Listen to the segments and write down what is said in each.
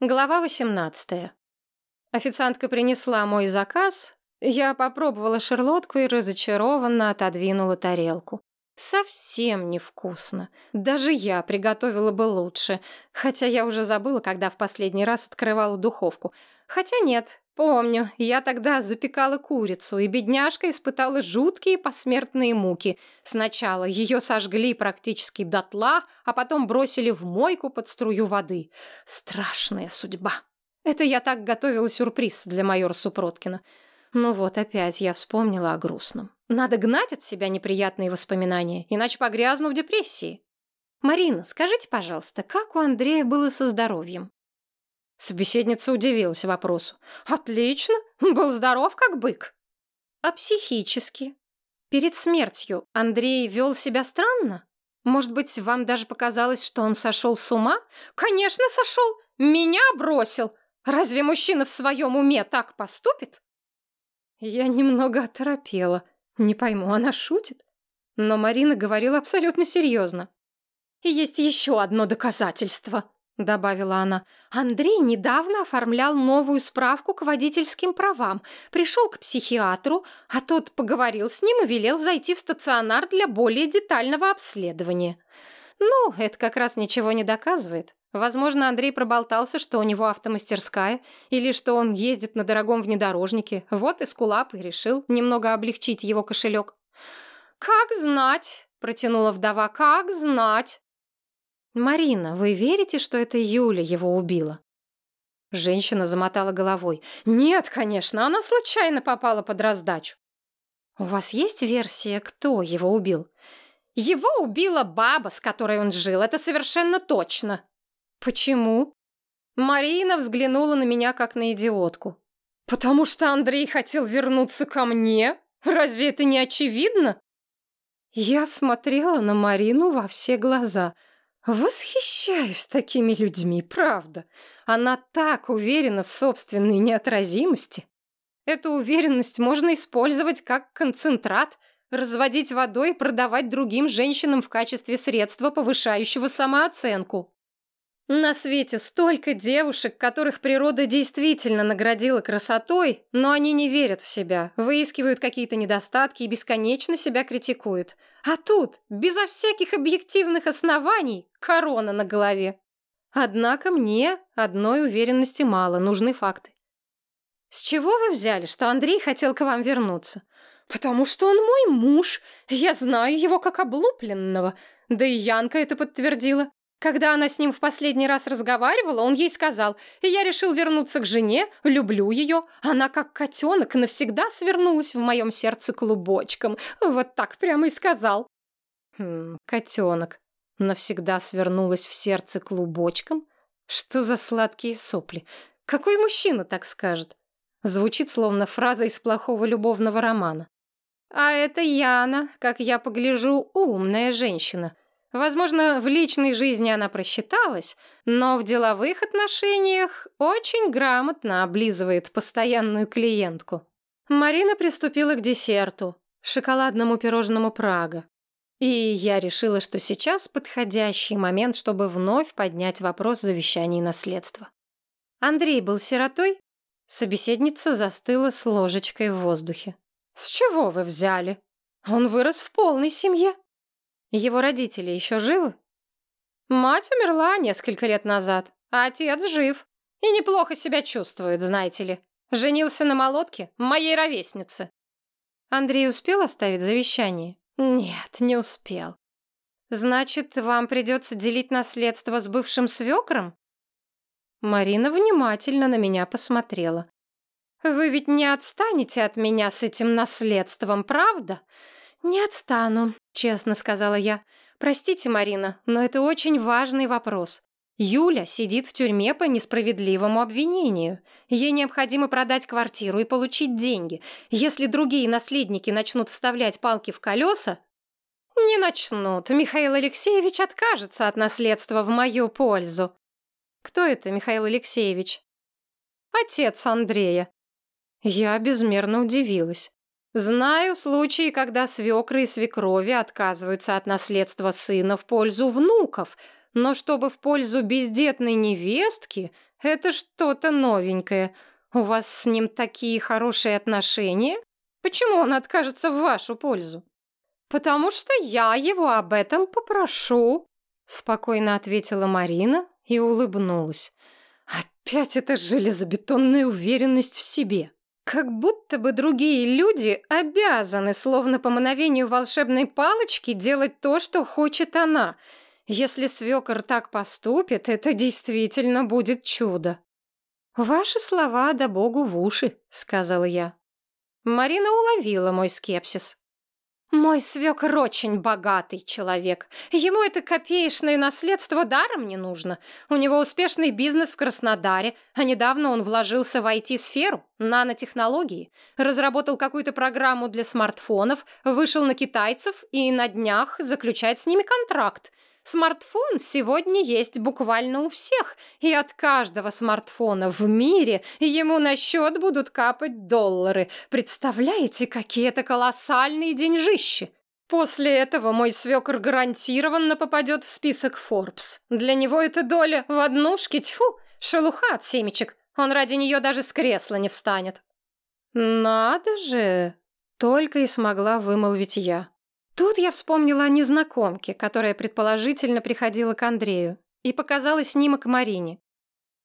Глава 18. Официантка принесла мой заказ. Я попробовала шарлотку и разочарованно отодвинула тарелку. Совсем невкусно. Даже я приготовила бы лучше. Хотя я уже забыла, когда в последний раз открывала духовку. Хотя нет, помню, я тогда запекала курицу, и бедняжка испытала жуткие посмертные муки. Сначала ее сожгли практически дотла, а потом бросили в мойку под струю воды. Страшная судьба. Это я так готовила сюрприз для майора Супроткина. Ну вот, опять я вспомнила о грустном. Надо гнать от себя неприятные воспоминания, иначе погрязну в депрессии. Марина, скажите, пожалуйста, как у Андрея было со здоровьем? Собеседница удивилась вопросу. Отлично, был здоров как бык. А психически? Перед смертью Андрей вел себя странно? Может быть, вам даже показалось, что он сошел с ума? Конечно, сошел. Меня бросил. Разве мужчина в своем уме так поступит? Я немного оторопела. Не пойму, она шутит? Но Марина говорила абсолютно серьезно. «И есть еще одно доказательство», — добавила она. «Андрей недавно оформлял новую справку к водительским правам. Пришел к психиатру, а тот поговорил с ним и велел зайти в стационар для более детального обследования. Ну, это как раз ничего не доказывает. Возможно, Андрей проболтался, что у него автомастерская, или что он ездит на дорогом внедорожнике. Вот и Скулап и решил немного облегчить его кошелек. «Как знать!» — протянула вдова. «Как знать!» «Марина, вы верите, что это Юля его убила?» Женщина замотала головой. «Нет, конечно, она случайно попала под раздачу». «У вас есть версия, кто его убил?» «Его убила баба, с которой он жил, это совершенно точно», «Почему?» Марина взглянула на меня как на идиотку. «Потому что Андрей хотел вернуться ко мне? Разве это не очевидно?» Я смотрела на Марину во все глаза. Восхищаюсь такими людьми, правда. Она так уверена в собственной неотразимости. Эту уверенность можно использовать как концентрат, разводить водой и продавать другим женщинам в качестве средства, повышающего самооценку. На свете столько девушек, которых природа действительно наградила красотой, но они не верят в себя, выискивают какие-то недостатки и бесконечно себя критикуют. А тут, безо всяких объективных оснований, корона на голове. Однако мне одной уверенности мало, нужны факты. С чего вы взяли, что Андрей хотел к вам вернуться? Потому что он мой муж. Я знаю его как облупленного. Да и Янка это подтвердила. Когда она с ним в последний раз разговаривала, он ей сказал, «Я решил вернуться к жене, люблю ее. Она, как котенок, навсегда свернулась в моем сердце клубочком». Вот так прямо и сказал. Хм, котенок навсегда свернулась в сердце клубочком? Что за сладкие сопли? Какой мужчина так скажет? Звучит словно фраза из плохого любовного романа. А это Яна, как я погляжу, умная женщина — Возможно, в личной жизни она просчиталась, но в деловых отношениях очень грамотно облизывает постоянную клиентку. Марина приступила к десерту, шоколадному пирожному Прага. И я решила, что сейчас подходящий момент, чтобы вновь поднять вопрос завещания и наследства. Андрей был сиротой? Собеседница застыла с ложечкой в воздухе. «С чего вы взяли? Он вырос в полной семье». Его родители еще живы? Мать умерла несколько лет назад, а отец жив. И неплохо себя чувствует, знаете ли. Женился на молотке, моей ровеснице. Андрей успел оставить завещание? Нет, не успел. Значит, вам придется делить наследство с бывшим свекром? Марина внимательно на меня посмотрела. Вы ведь не отстанете от меня с этим наследством, правда? «Не отстану», — честно сказала я. «Простите, Марина, но это очень важный вопрос. Юля сидит в тюрьме по несправедливому обвинению. Ей необходимо продать квартиру и получить деньги. Если другие наследники начнут вставлять палки в колеса, не начнут. Михаил Алексеевич откажется от наследства в мою пользу. Кто это, Михаил Алексеевич? Отец Андрея. Я безмерно удивилась. Знаю случаи, когда свекры и свекрови отказываются от наследства сына в пользу внуков, Но чтобы в пользу бездетной невестки, это что-то новенькое. У вас с ним такие хорошие отношения? Почему он откажется в вашу пользу? Потому что я его об этом попрошу, спокойно ответила Марина и улыбнулась. Опять эта железобетонная уверенность в себе. Как будто бы другие люди обязаны, словно по мановению волшебной палочки, делать то, что хочет она. Если свекор так поступит, это действительно будет чудо. «Ваши слова да богу в уши», — сказала я. Марина уловила мой скепсис. Мой свекр очень богатый человек. Ему это копеечное наследство даром не нужно. У него успешный бизнес в Краснодаре, а недавно он вложился в IT-сферу, нанотехнологии, разработал какую-то программу для смартфонов, вышел на китайцев и на днях заключает с ними контракт. Смартфон сегодня есть буквально у всех, и от каждого смартфона в мире ему на счет будут капать доллары. Представляете, какие это колоссальные деньжищи? После этого мой свекр гарантированно попадет в список Forbes. Для него это доля в однушке, тьфу, шелуха от семечек. Он ради нее даже с кресла не встанет. Надо же, только и смогла вымолвить я. Тут я вспомнила о незнакомке, которая предположительно приходила к Андрею, и показала снимок Марине.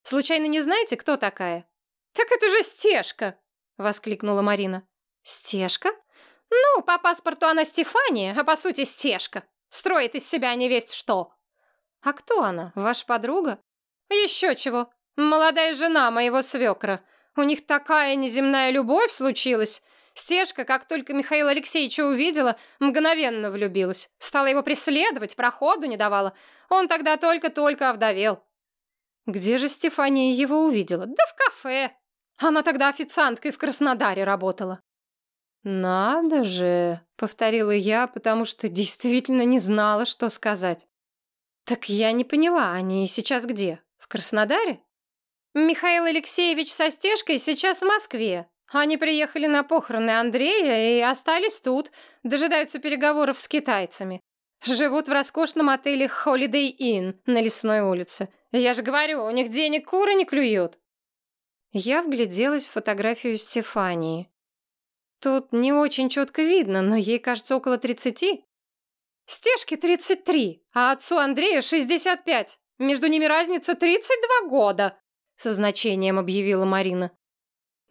«Случайно не знаете, кто такая?» «Так это же Стежка!» — воскликнула Марина. «Стежка? Ну, по паспорту она Стефания, а по сути Стежка. Строит из себя невесть что». «А кто она? Ваша подруга?» «Еще чего. Молодая жена моего свекра. У них такая неземная любовь случилась. Стежка, как только Михаила Алексеевича увидела, мгновенно влюбилась. Стала его преследовать, проходу не давала. Он тогда только-только овдовел. Где же Стефания его увидела? Да в кафе. Она тогда официанткой в Краснодаре работала. «Надо же!» — повторила я, потому что действительно не знала, что сказать. «Так я не поняла, они сейчас где? В Краснодаре?» «Михаил Алексеевич со Стежкой сейчас в Москве. Они приехали на похороны Андрея и остались тут, дожидаются переговоров с китайцами. Живут в роскошном отеле Holiday Inn на Лесной улице. Я же говорю, у них денег куры не клюют. Я вгляделась в фотографию Стефании. Тут не очень четко видно, но ей, кажется, около тридцати. Стежке тридцать три, а отцу Андрея шестьдесят пять. Между ними разница тридцать два года, со значением объявила Марина.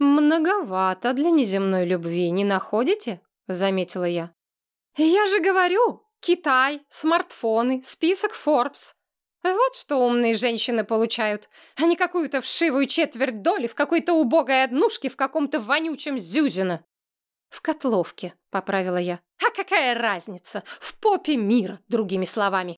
«Многовато для неземной любви, не находите?» — заметила я. «Я же говорю, Китай, смартфоны, список Forbes. Вот что умные женщины получают, а не какую-то вшивую четверть доли в какой-то убогой однушке в каком-то вонючем Зюзино». «В котловке», — поправила я. «А какая разница? В попе мира, другими словами.